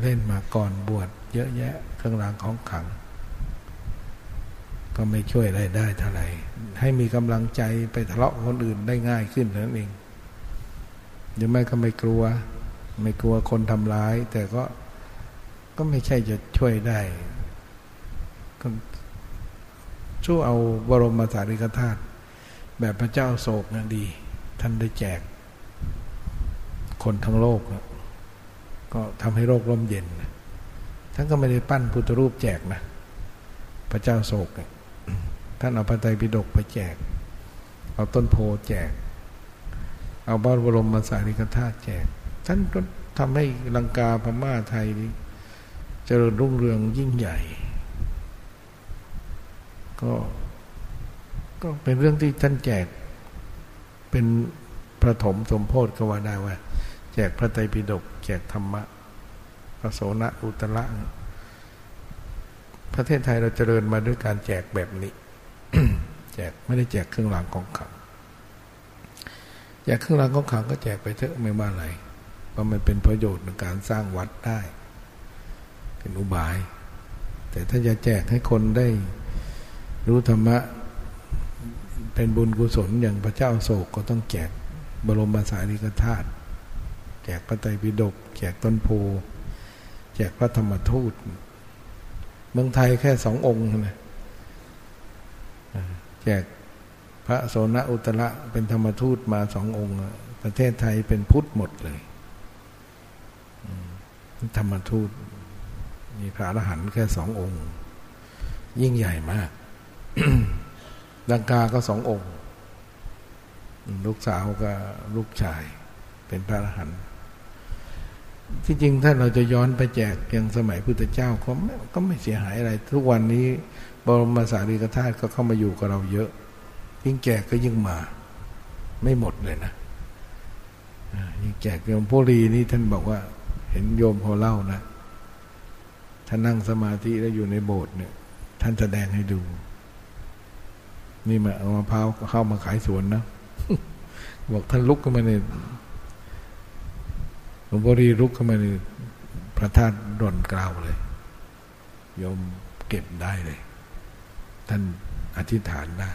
เล่นมาก่อนบวชเยอะแยะ เครื่องรางของขัง ก็ไม่ช่วยอะไรได้เท่าไหร่ ให้มีกำลังใจไปทะเลาะคนอื่นได้ง่ายขึ้นนั่นเองยังไม่ก็ไม่กลัว ไม่กลัวคนทำร้าย แต่ก็ ก็ไม่ใช่จะช่วยได้ก็ช่วยเอาบรมสารีกธาตุแบบพระเจ้าโศกนะดี ท่านได้แจก คนทั้งโลก ก็ทำให้โลกร่มเย็น ท่านก็ไม่ได้ปั้นพุทธรูปแจกนะ พระเจ้าโศก ท่านเอาพระไตรปิฎกไปแจก เอาต้นโพแจก เอาบ้านบรมมาสาริกธาตุแจก ท่านก็ทำให้ลังกาพม่าไทยนี้ ริญรุ่งเรืองยิ่งใหญ่ ก็ก็เป็นเรื่องที่ท่านแจกเป็นประถมสมโพธิก็ว่าได้ว่า แจกพระไตรปิฎกแจกธรรมะพระโสนอุตระประเทศไทยเราเจริญมาด้วยการแจกแบบนี้แจกไม่ได้แจกเครื่องรางของขังแจกเครื่องรางของขังก็แจกไปเถอะไม่ว่าอะไรเพราะมันเป็นประโยชน์ในการสร้างวัดได้ เป็นอุบาย แต่ถ้าจะแจกให้คนได้รู้ธรรมะ เป็นบุญกุศลอย่างพระเจ้าโศกก็ต้องแจกบรมสารีริกธาตุแจกพระไตรปิฎกแจกต้นโพแจกพระธรรมทูต เมืองไทยแค่สององค์นะแจกพระโสนอุตระเป็นธรรมทูตมาสององค์ ประเทศไทยเป็นพุทธหมดเลย ธรรมทูต มีพระอรหันต์แค่สององค์ ยิ่งใหญ่มากดังกาก็สององค์ ลูกสาวกับลูกชาย เป็นพระอรหันต์ที่จริงถ้าเราจะย้อนไปแจกยังสมัยพุทธเจ้าก็ไม่ก็ไม่เสียหายอะไร ทุกวันนี้บรมสารีริกธาตุก็เข้ามาอยู่กับเราเยอะ ยิ่งแจกก็ยิ่งมา ไม่หมดเลยนะยิ่งแจกโยมพุรีนี่ท่านบอกว่า เห็นโยมเขาเล่านะ ท่านนั่งสมาธิแล้วอยู่ในโบสถ์เนี่ย ท่านแสดงให้ดู นี่มาเอามะพร้าวเข้ามาขายสวนนะบอกท่านลุกขึ้นมาเนี่ยหลวงพ่อรีรุกเข้ามาในพระธาตุดอนกล่าวเลยยมเก็บได้เลย ท่านอธิษฐานได้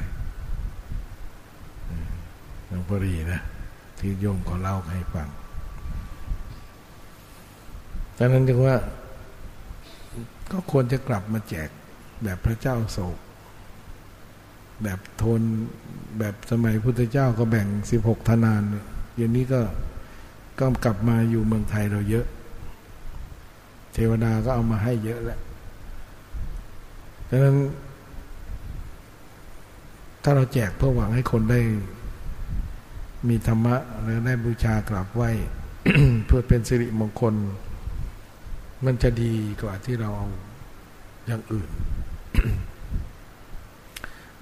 หลวงพ่อรีนะที่โยมเขาเล่าให้ฟังดังนั้นจึงว่า ก็ควรจะกลับมาแจกแบบพระเจ้าโศก แบบทนแบบสมัยพุทธเจ้าก็แบ่งสิบหกทนานเนี่ยเดี๋ยวนี้ก็ก็กลับมาอยู่เมืองไทยเราเยอะ เทวดาก็เอามาให้เยอะแล้วดังนั้น ถ้าเราแจกเพื่อหวังให้คนได้มีธรรมะ แล้วได้บูชากราบไหว้เพื่อเป็นสิริมงคล มันจะดีกว่าที่เราเอาอย่างอื่น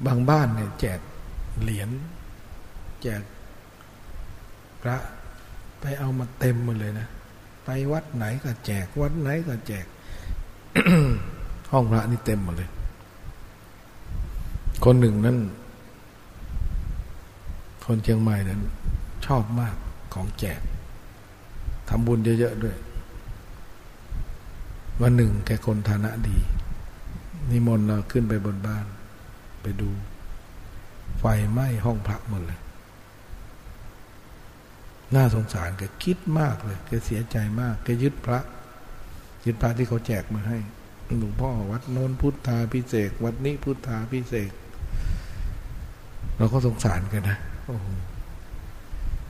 บางบ้านเนี่ยแจกเหรียญแจกพระไปเอามาเต็มหมดเลยนะ ไปวัดไหนก็แจก วัดไหนก็แจก ห้องพระนี่เต็มหมดเลย คนหนึ่งนั้นคนเชียงใหม่นั้น ชอบมากของแจกทำบุญเยอะๆด้วย วันหนึ่งแกคนฐานะดี นิมนต์เราขึ้นไปบนบ้าน ไปดู ไฟไหม้ห้องพระหมดเลย น่าสงสารแกคิดมากเลยแกเสียใจมากแกยึดพระยึดพระที่เขาแจกมาให้หลวงพ่อวัดโน้นพุทธาพิเศษวัดนี้พุทธาพิเศษเราก็สงสารกันนะโอ้โห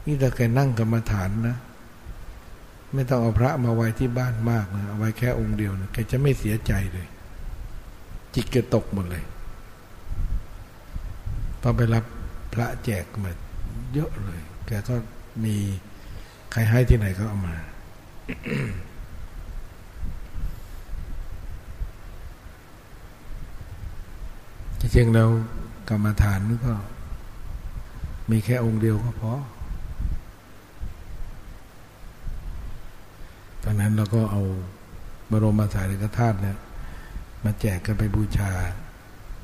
นี่แต่แกนั่งกรรมฐานนะ ไม่ต้องเอาพระมาไว้ที่บ้านมากนะเอาไว้แค่องค์เดียวนะแกจะไม่เสียใจเลย จิตแกตกหมดเลยตอนไปรับพระแจกมาเยอะเลย แกก็มีใครให้ที่ไหนก็เอามาจริงๆเรากรรมฐานก็ มีแค่องค์เดียวก็พอ ตอนนั้นเราก็เอาบรมสารีริกธาตุเนี่ยมาแจกกันไปบูชา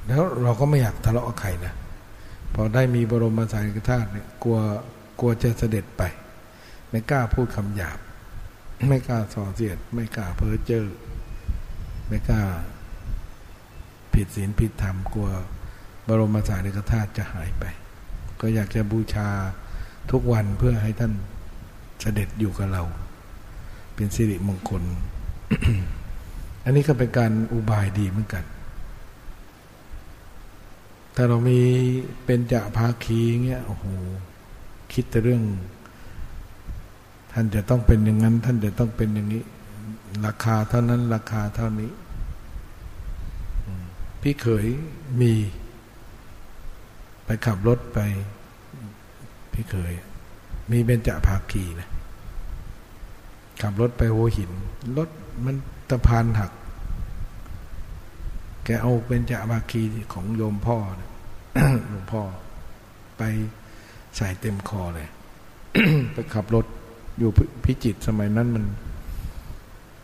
แล้วเราก็ไม่อยากทะเลาะกับใครนะพอได้มีบรมสารีริกธาตุเนี่ยกลัวกลัวจะเสด็จไป ไม่กล้าพูดคำหยาบ ไม่กล้าส่อเสียด ไม่กล้าเพ้อเจ้อไม่กล้าผิดศีลผิดธรรมกลัวบรมสารีริกธาตุจะหายไป ก็อยากจะบูชาทุกวันเพื่อให้ท่านเสด็จอยู่กับเรา เป็นสิริมงคล อันนี้ก็เป็นการอุบายดีเหมือนกัน ถ้าเรามีเป็นจะภาคีเงี้ย โอ้โห คิดแต่เรื่อง ท่านจะต้องเป็นอย่างนั้น ท่านจะต้องเป็นอย่างนี้ ราคาเท่านั้น ราคาเท่านี้ พี่เขยมี ไปขับรถไป พี่เขย มีเบญจภาคีนะ ขับรถไปหัวหิน รถมันตะพานหัก แกเอาเบญจภาคีของโยมพ่อหลวงพ่อ ไปใส่เต็มคอเลย ไปขับรถอยู่พิจิตสมัยนั้นมัน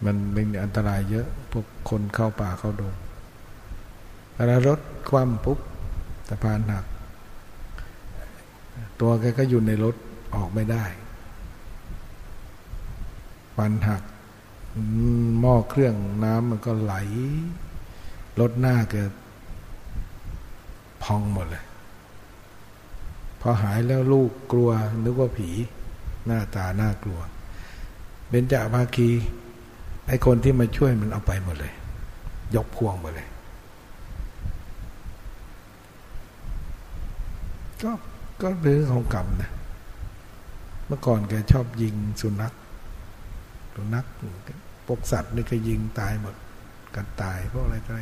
มันเป็นอันตรายเยอะ พวกคนเข้าป่าเข้าดงเวลารถคว่ำปุ๊บสะพานหัก ตัวแกก็อยู่ในรถออกไม่ได้ ฟันหัก หม้อเครื่องน้ำมันก็ไหลรถหน้าเกิดพองหมดเลย พอหายแล้วลูกกลัว นึกว่าผี หน้าตาน่ากลัว เบญจภาคีไอคนที่มาช่วยมันเอาไปหมดเลย ยกพวงหมดเลย ก็ก็เรื่องของกรรมนะ เมื่อก่อนแกชอบยิงสุนัข สุนัขพวกสัตว์นี่ก็ยิงตายหมดกันตายพวกอะไรอะไร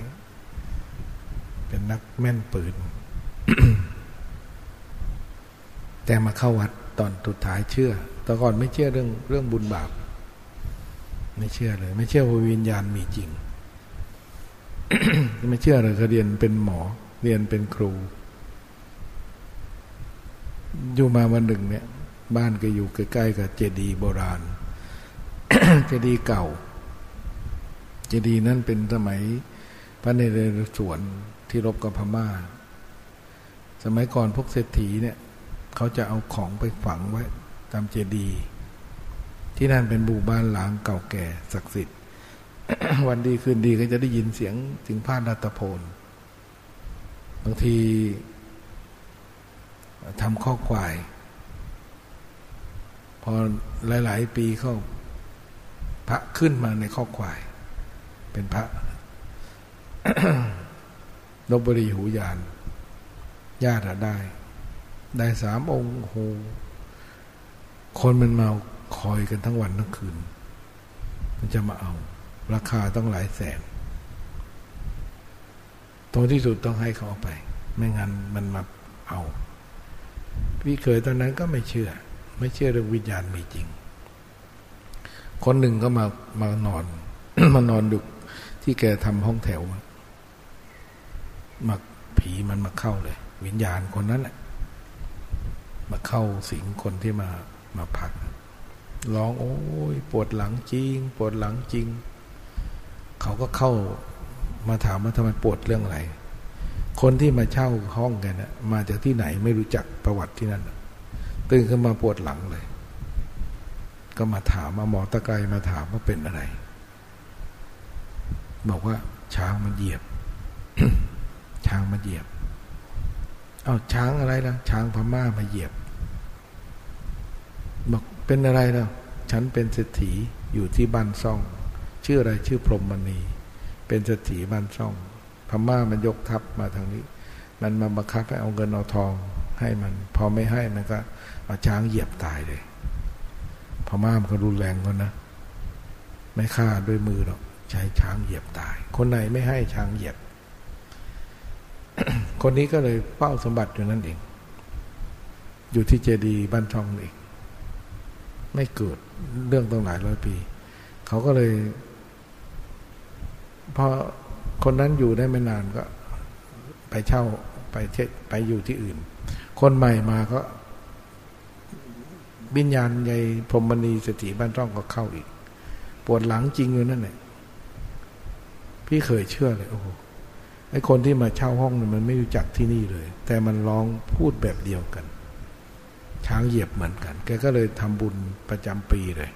เป็นนักแม่นปืน แต่มาเข้าวัดตอนสุดท้ายเชื่อแต่ก่อนไม่เชื่อเรื่องเรื่องบุญบาป ไม่เชื่อเลย ไม่เชื่อว่าวิญญาณมีจริง ไม่เชื่อเลยเขาเรียนเป็นหมอ เรียนเป็นครู อยู่มาวันหนึ่งเนี่ย บ้านก็อยู่ใกล้ๆกับเจดีย์โบราณ เจดีย์เก่า เจดีย์นั้นเป็นสมัยพระเนเรศวรที่รบกับพมา่า สมัยก่อนพวกเศรษฐีเนี่ยเขาจะเอาของไปฝังไว้ ตามเจดีย์ที่นั่นเป็นบูบ้านหลางเก่าแก่ศักดิ์สิทธิ์ วันดีคืนดีก็จะได้ยินเสียงถึงพาดรัตโพนบางทีทำข้อควาย พอหลาย ๆ ปีเข้า พระขึ้นมาในข้อควาย เป็นพระลบบุรีหูยานญาติได้ ได้สามองค์โหคนมันมาคอยกันทั้งวันทั้งคืน มันจะมาเอา ราคาต้องหลายแสนตรงที่สุดต้องให้เขาเอาไป ไม่งั้นมันมาเอา พี่เคยตอนนั้นก็ไม่เชื่อ ไม่เชื่อเรื่องวิญญาณมีจริง คนหนึ่งก็มามานอน มานอนดึกที่แกทำห้องแถวมาผีมันมาเข้าเลย วิญญาณคนนั้นแหละมาเข้าสิงคนที่มามาพักร้องโอ้ยปวดหลังจริง ปวดหลังจริง เขาก็เข้ามาถามว่าทำไมปวดเรื่องอะไร คนที่มาเช่าห้องกันนะมาจากที่ไหนไม่รู้จักประวัติที่นั่นตื่นขึ้นมาปวดหลังเลย ก็มาถามมาหมอตะไครมาถามว่าเป็นอะไร บอกว่าช้างมันเหยียบ ช้างมาเหยียบ เอาช้างอะไรล่ะ ช้างพม่ามาเหยียบ บอกเป็นอะไรล่ะ ฉันเป็นเศรษฐีอยู่ที่บ้านซ่อง ชื่ออะไรชื่อพรหมณี เป็นเศรษฐีบ้านซ่อง พม่ามันยกทัพมาทางนี้ มันมาบังคับให้เอาเงินเอาทองให้มัน พอไม่ให้มันก็เอาช้างเหยียบตายเลย พม่ามันก็รุนแรงกันนะ ไม่ฆ่าด้วยมือหรอกใช้ช้างเหยียบตาย คนไหนไม่ให้ช้างเหยียบ คนนี้ก็เลยเฝ้าสมบัติอยู่นั่นเอง อยู่ที่เจดีย์บ้านช่องเองไม่เกิดเรื่องตั้งหลายร้อยปี เขาก็เลยพอคนนั้นอยู่ได้ไม่นานก็ ไปเช่าไปเชไปอยู่ที่อื่น คนใหม่มาก็ บิญญาณใหญ่พรมณีสติบ้านช่องก็เข้าอีก ปวดหลังจริงอยู่นั่นแหละพี่เคยเชื่อเลยโอ้โหไอ้คนที่มาเช่าห้องเนี่ยมันไม่รู้จักที่นี่เลย แต่มันร้องพูดแบบเดียวกัน ช้างเหยียบเหมือนกัน แกก็เลยทำบุญประจำปีเลย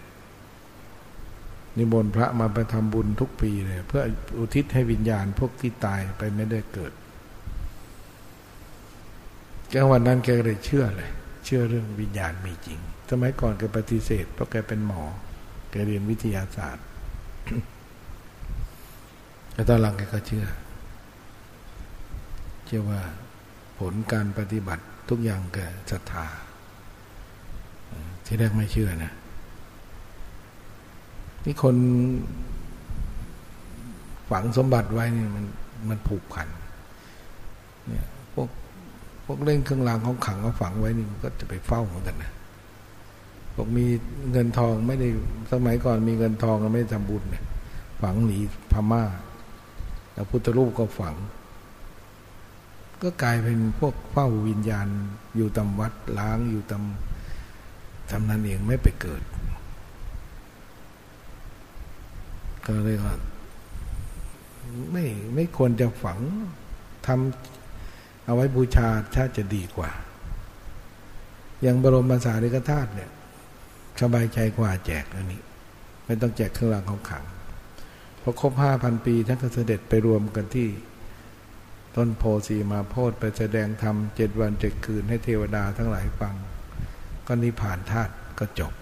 นิมนต์พระมาไปทำบุญทุกปีเลย เพื่ออุทิศให้วิญญาณพวกที่ตายไปไม่ได้เกิดแกวันนั้นแกเลยเชื่อเลย ชื่อเรื่องวิญญาณมีจริง สมัยก่อนแกปฏิเสธเพราะแกเป็นหมอ แกเรียนวิทยาศาสตร์ แต่ตอนหลังแกก็เชื่อ เชื่อว่าผลการปฏิบัติทุกอย่างแกศรัทธา ที่แรกไม่เชื่อนะที่คนฝังสมบัติไว้นี่มันมันผูกพัน เนี่ย วกพวกเล่นเครื่องรางของขังเขาฝังไว้นี่ก็จะไปเฝ้าเหมือนกันนะพวกมีเงินทองไม่ได้สมัยก่อนมีเงินทองก็ไม่ทำบุญเนี่ยฝังหนีพม่าแล้วพุทธรูปก็ฝัง ก็กลายเป็นพวกเฝ้าวิญญาณ อยู่ตามวัดล้างอยู่ตามทำนั้นเองไม่ไปเกิด ก็เลยว่าไม่ไม่ควรจะฝังทำ เอาไว้บูชาถ้าจะดีกว่า อย่างบรมสารีกธาตุเนี่ยสบายใจกว่าแจกอันนี้ ไม่ต้องแจกเครื่องรางของขังพอครบห้าพันปีท่านก็เสด็จไปรวมกันที่ ต้นโพสีมาโพธไปแสดงธรรมเจ็ดวันเจ็ดคืนให้เทวดาทั้งหลายฟัง ก็นิพานธาตุก็จบ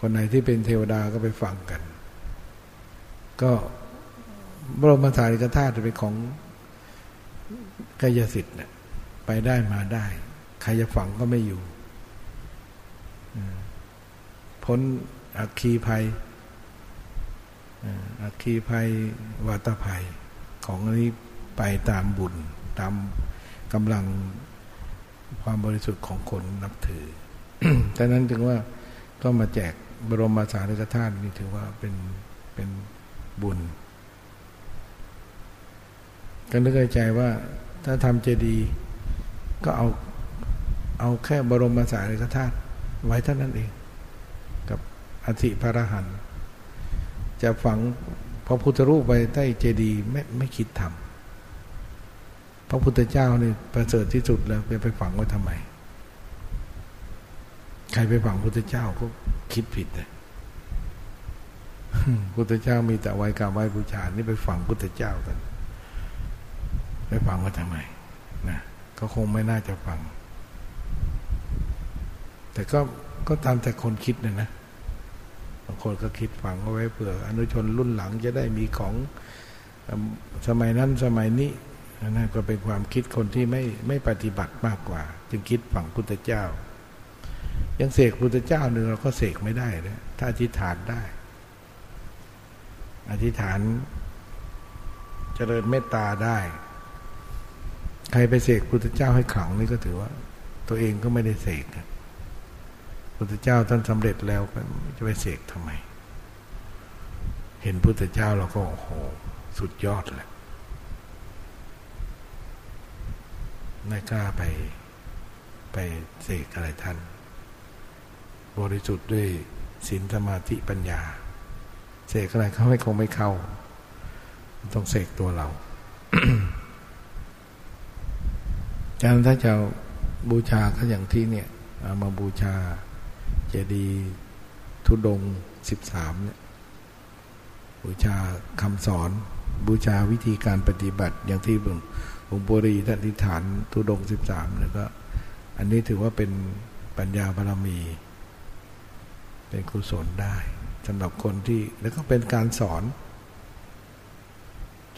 คนไหนที่เป็นเทวดาก็ไปฟังกัน ก็บรมสารีริกธาตุเป็นของ กายสิทธิ์เนี่ยไปได้มาได้ ใครจะฝังก็ไม่อยู่พ้นอัคคีภัยอัคคีภัยวัตภัย ของอันนี้ไปตามบุญ ตามกำลังความบริสุทธิ์ของคนนับถือดังนั้นถึงว่าก็มาแจกบรมสารีริกธาตุนี่ถือว่าเป็นเป็นบุญก็นึกในใจว่า ถ้าทำเจดีย์ก็เอาเอาแค่บรมสารีริกธาตุไว้เท่านั้นเอง กับอธิพระรหันจะฝังพระพุทธรูปไว้ใต้เจดีย์ไม่ไม่คิดทำพระพุทธเจ้านี่ประเสริฐที่สุดแล้วไปไปฝังไว้ทำไม ใครไปฝังพุทธเจ้าก็คิดผิดเลยพุทธเจ้ามีแต่ไว้กราบไหว้บูชานี่ไปฝังพุทธเจ้ากัน ไปฟังว่าทำไมนะก็คงไม่น่าจะฟัง แต่ก็ก็ตามแต่คนคิดนะนะบางคนก็คิดฟังเอาไว้เผื่อ อนุชนรุ่นหลังจะได้มีของสมัยนั้นสมัยนี้นั่นก็เป็นความคิดคนที่ไม่ไม่ปฏิบัติมากกว่า จึงคิดฝังพุทธเจ้า ยังเสกพุทธเจ้าหนึ่งเราก็เสกไม่ได้เลยถ้าอธิษฐานได้ อธิษฐานเจริญเมตตาได้ ใครไปเสกพุทธเจ้าให้ขังนี่ก็ถือว่า ตัวเองก็ไม่ได้เสกพุทธเจ้าท่านสำเร็จแล้วจะไปเสกทำไม เห็นพุทธเจ้าเราก็โอ้โห สุดยอดแหละไม่กล้าไปไปเสกอะไรท่าน บริสุทธิ์ด้วยศีลสมาธิปัญญา เสกอะไรเขาไม่คงไม่เข้า ต้องเสกตัวเรา ฉะนั้นถ้าจะบูชาก็อย่างที่เนี่ยเอามาบูชาเจดีย์ทุดงสิบสามเนี่ยบูชาคำสอนบูชาวิธีการปฏิบัติอย่างที่บุงบุรีท่านทิฐานทุดงสิบสามเนี่ยก็อันนี้ถือว่าเป็นปัญญาบารมี เป็นกุศลได้สำหรับคนที่แล้วก็เป็นการสอน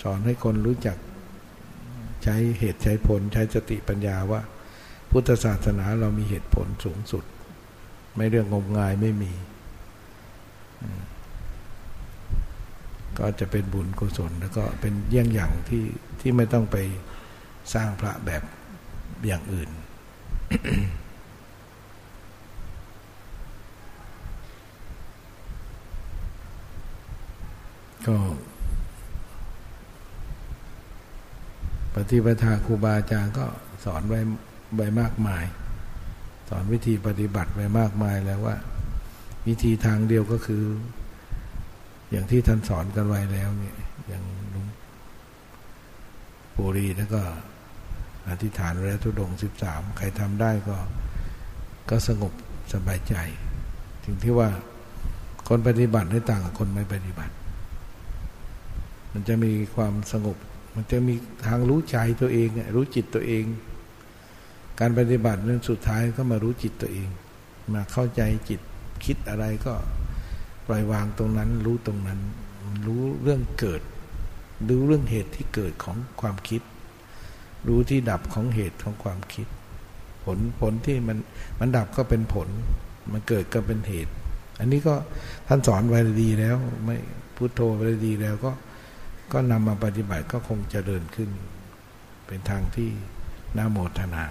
สอนให้คนรู้จัก ใช้เหตุใช้ผลใช้สติปัญญาว่า พุทธศาสนาเรามีเหตุผลสูงสุด ไม่เรื่องงมงายไม่มี ก็จะเป็นบุญกุศลแล้วก็เป็นเยี่ยงอย่างที่ที่ไม่ต้องไปสร้างพระแบบอย่างอื่นก็ ปฏิปทาครูบาอาจารย์ก็สอนไว้ไว้มากมาย สอนวิธีปฏิบัติไว้มากมายแล้วว่า วิธีทางเดียวก็คือ อย่างที่ท่านสอนกันไว้แล้วเนี่ยอย่างลุงปุรีแล้วก็อธิษฐานแล้วทุดงสิบสามใครทำได้ก็ก็สงบสบายใจ ถึงที่ว่าคนปฏิบัติได้ต่างกับคนไม่ปฏิบัติ มันจะมีความสงบ มันจะมีทางรู้ใจตัวเองรู้จิตตัวเอง การปฏิบัตินั้นสุดท้ายก็มารู้จิตตัวเอง มาเข้าใจจิตคิดอะไรก็ปล่อยวางตรงนั้น รู้ตรงนั้น รู้เรื่องเกิด รู้เรื่องเหตุที่เกิดของความคิด รู้ที่ดับของเหตุของความคิด ผลผลที่มันมันดับก็เป็นผล มันเกิดก็เป็นเหตุ อันนี้ก็ท่านสอนไว้ดีแล้ว ไม่พุโทโธไว้ดีแล้วก็ ก็นำมาปฏิบัติก็คงจะเดินขึ้น เป็นทางที่น่าโมทนา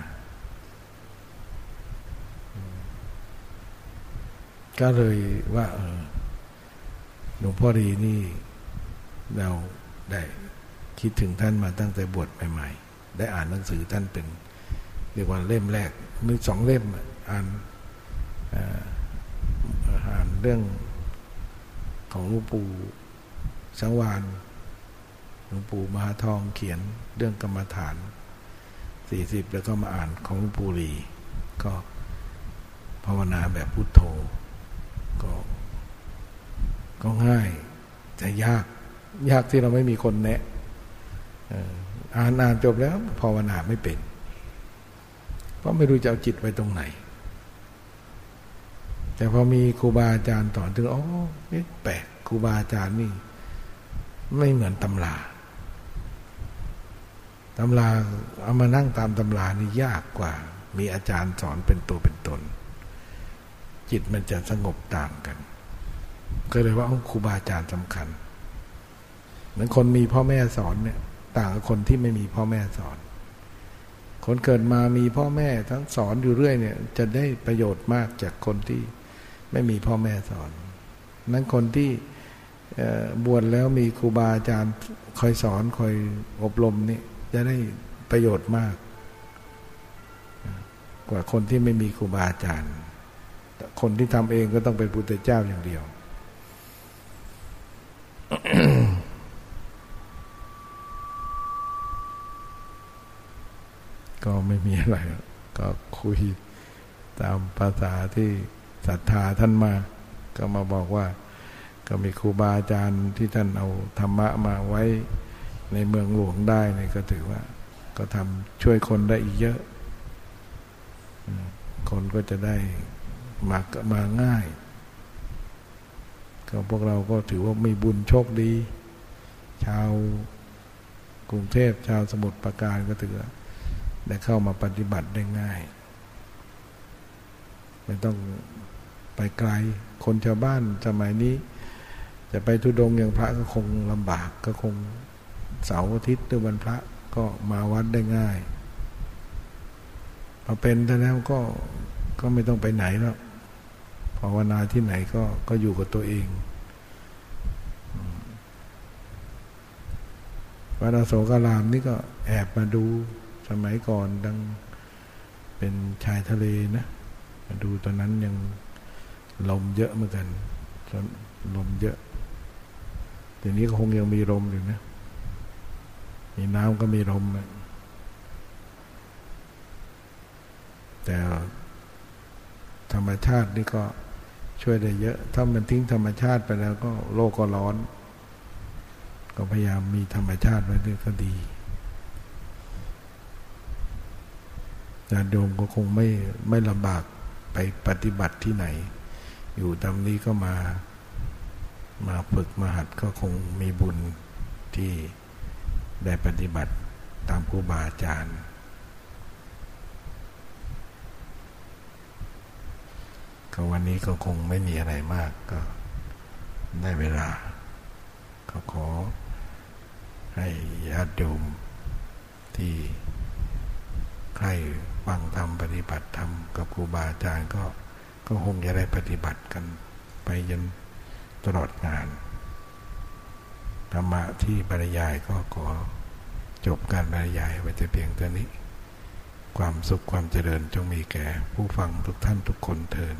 ก็เลยว่าหลวงพ่อดีนี่เราได้คิดถึงท่านมาตั้งแต่บวชใหม่ได้อ่านหนังสือท่านเป็นเรียกว่าเล่มแรกนึกสองเล่มอ่านอ่านเรื่องของหลวงปู่สังวาน หลวงปู่มหาทองเขียนเรื่องกรรมฐานสี่สิบแล้วก็มาอ่านของหลวงปู่ลีก็ภาวนาแบบพุทโธก็ก็ง่ายแต่ยาก ยากที่เราไม่มีคนแนะอ่านอ่านจบแล้วภาวนาไม่เป็น เพราะไม่รู้จะเอาจิตไว้ตรงไหน แต่พอมีครูบาอาจารย์สอนถึงอ๋อแปลกครูบาอาจารย์นี่ ไม่เหมือนตำรา ตำราเอามานั่งตามตำรานี่ยากกว่า มีอาจารย์สอนเป็นตัวเป็นตน จิตมันจะสงบต่างกัน ก็เลยว่าครูบาอาจารย์สำคัญ เหมือนคนมีพ่อแม่สอนเนี่ย ต่างกับคนที่ไม่มีพ่อแม่สอน คนเกิดมามีพ่อแม่ทั้งสอนอยู่เรื่อยเนี่ย จะได้ประโยชน์มากจากคนที่ไม่มีพ่อแม่สอน นั้นคนที่บวชแล้วมีครูบาอาจารย์คอยสอนคอยอบรมนี่ จะได้ประโยชน์มาก กว่าคนที่ไม่มีครูบาอาจารย์ คนที่ทำเองก็ต้องเป็นพุทธเจ้าอย่างเดียว ก็ไม่มีอะไร ก็คุยตามภาษาที่ศรัทธาท่านมา ก็มาบอกว่า ก็มีครูบาอาจารย์ที่ท่านเอาธรรมะมาไว้ ในเมืองหลวงได้เนี่ยก็ถือว่า ก็ทำช่วยคนได้อีกเยอะ คนก็จะได้มามาง่าย ก็พวกเราก็ถือว่ามีบุญโชคดี ชาวกรุงเทพชาวสมุทรปราการก็ถือได้เข้ามาปฏิบัติได้ง่าย ไม่ต้องไปไกล คนชาวบ้านสมัยนี้ จะไปทุดงอย่างพระก็คงลำบากก็คง เสาร์อาทิตย์หรือวันพระก็มาวัดได้ง่ายพอเป็นแล้วก็ก็ไม่ต้องไปไหนแล้วภาวนาที่ไหนก็ก็อยู่กับตัวเองวัดอโศการามนี่ก็แอบมาดูสมัยก่อนดังเป็นชายทะเลนะมาดูตอนนั้นยังลมเยอะเหมือนกันลมเยอะทีนี้ก็คงยังมีลมอยู่นะ มีน้ำก็มีลมแต่ธรรมชาตินี่ก็ช่วยได้เยอะ ถ้ามันทิ้งธรรมชาติไปแล้วก็โลกก็ร้อน ก็พยายามมีธรรมชาติไว้ด้วยก็ดีญาติโยมก็คงไม่ไม่ลำบากไปปฏิบัติที่ไหน อยู่ตามนี้ก็มา มาฝึกมาหัดก็คงมีบุญที่ ได้ปฏิบัติตามครูบาอาจารย์ ก็วันนี้ก็คงไม่มีอะไรมากก็ได้เวลา ก็ขอให้ญาติโยมที่ใครฟังธรรมปฏิบัติธรรมกับครูบาอาจารย์ก็ก็คงจะได้ปฏิบัติกันไปยันตลอดงาน ธรรมะที่บรรยายก็ขอจบการบรรยายไว้แต่เพียงเท่านี้ ความสุขความเจริญจงมีแก่ผู้ฟังทุกท่านทุกคนเทิน